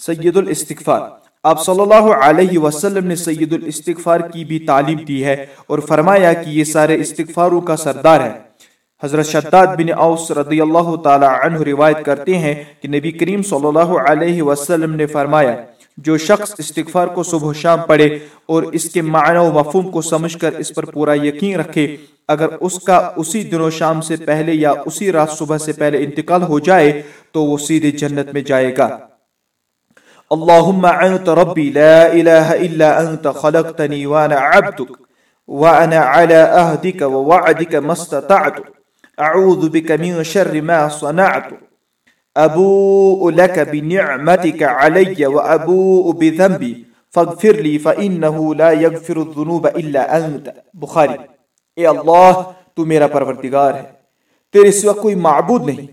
سید الاستغفار آپ صلی اللہ علیہ وسلم نے سید الاستغفار کی بھی تعلیم دی ہے اور فرمایا کہ یہ سارے استغفاروں کا سردار ہے حضرت شداد بن اوس رضی اللہ تعالی عنہ روایت کرتے ہیں کہ نبی کریم صلی اللہ علیہ وسلم نے فرمایا، جو شخص استغفار کو صبح و شام پڑھے اور اس کے معنی و مفہوم کو سمجھ کر اس پر پورا یقین رکھے، اگر اس کا اسی دن و شام سے پہلے یا اسی رات صبح سے پہلے انتقال ہو جائے تو وہ سیدھے جنت میں جائے گا۔ اللهم انت ربي لا اله الا انت خلقتني وانا عبدك وانا على عهدك ووعدك ما استطعت. اعوذ بك من شر ما صنعت. ابوء لك بنعمتك علي وابوء بذنبي. فاغفر لي فانه لا يغفر الذنوب الا انت بخاری. اے اللہ، تو میرا پروردگار ہے. تیرے سوا کوئی معبود نہیں.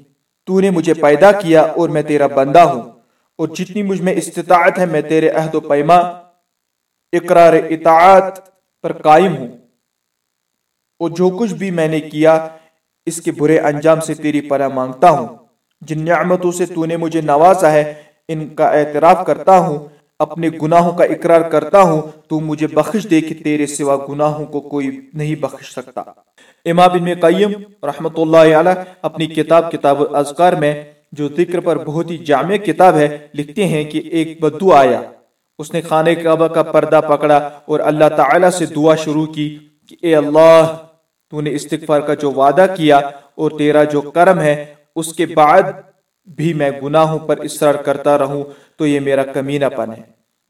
تو نے مجھے پیدا کیا اور میں تیرا بندہ ہوں. اور جتنی مجھ میں استطاعت ہے، میں تیرے عہد و پیما، اقرار اطاعت پر قائم ہوں۔ اور جو کچھ بھی میں نے کیا، اس کے برے انجام سے تیری پناہ مانگتا ہوں۔ جن نعمتوں سے تو نے مجھے نوازا ہے، ان کا اعتراف کرتا ہوں، اپنے گناہوں کا اقرار کرتا ہوں۔ تو مجھے بخش دے کہ تیرے سوا گناہوں کو کوئی نہیں بخش سکتا۔ امام بن قیم رحمت اللہ علیہ اپنی کتاب کتاب اذکار میں جو ذکر پر بہت ہی جامع کتاب ہے، لکھتے ہیں کہ ایک بدو آیا۔ اس نے خانہ کعبہ کا پردہ پکڑا اور اللہ تعالی سے دعا شروع کی کہ اے اللہ، تو نے استغفار کا جو وعدہ کیا اور تیرا جو کرم ہے، اس کے بعد بھی میں گناہوں پر اصرار کرتا رہوں، تو یہ میرا کمینہ پن ہے۔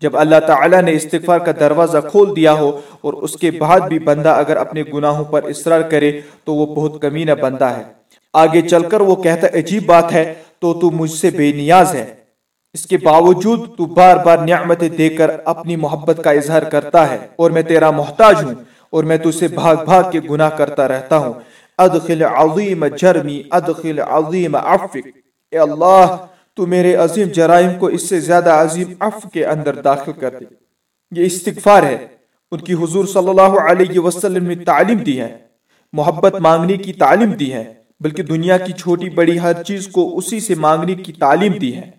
جب اللہ تعالیٰ نے استغفار کا دروازہ کھول دیا ہو اور اس کے بعد بھی بندہ اگر اپنے گناہوں پر اصرار کرے، تو وہ بہت کمینہ بندہ ہے۔ آگے چل کر وہ کہتا، عجیب بات ہے تو تو مجھ سے بے نیاز ہے۔ اس کے باوجود تو بار بار نعمتیں دے کر اپنی محبت کا اظہار کرتا ہے اور میں تیرا محتاج ہوں اور میں تجھے بھاگ بھاگ کے گناہ کرتا رہتا ہوں۔ ادخل عظیم جرمی، ادخل عظیم عفق اے اللہ، تو میرے عظیم جرائم کو اس سے زیادہ عظیم عفو کے اندر داخل کر دے۔ یہ استغفار ہے۔ ان کی حضور صلی اللہ علیہ وسلم نے تعلیم دی ہے۔ محبت مانگنے کی تعلیم دی ہے۔ بلکہ دنیا کی چھوٹی بڑی ہر چیز کو اسی سے مانگنے کی تعلیم دی ہے۔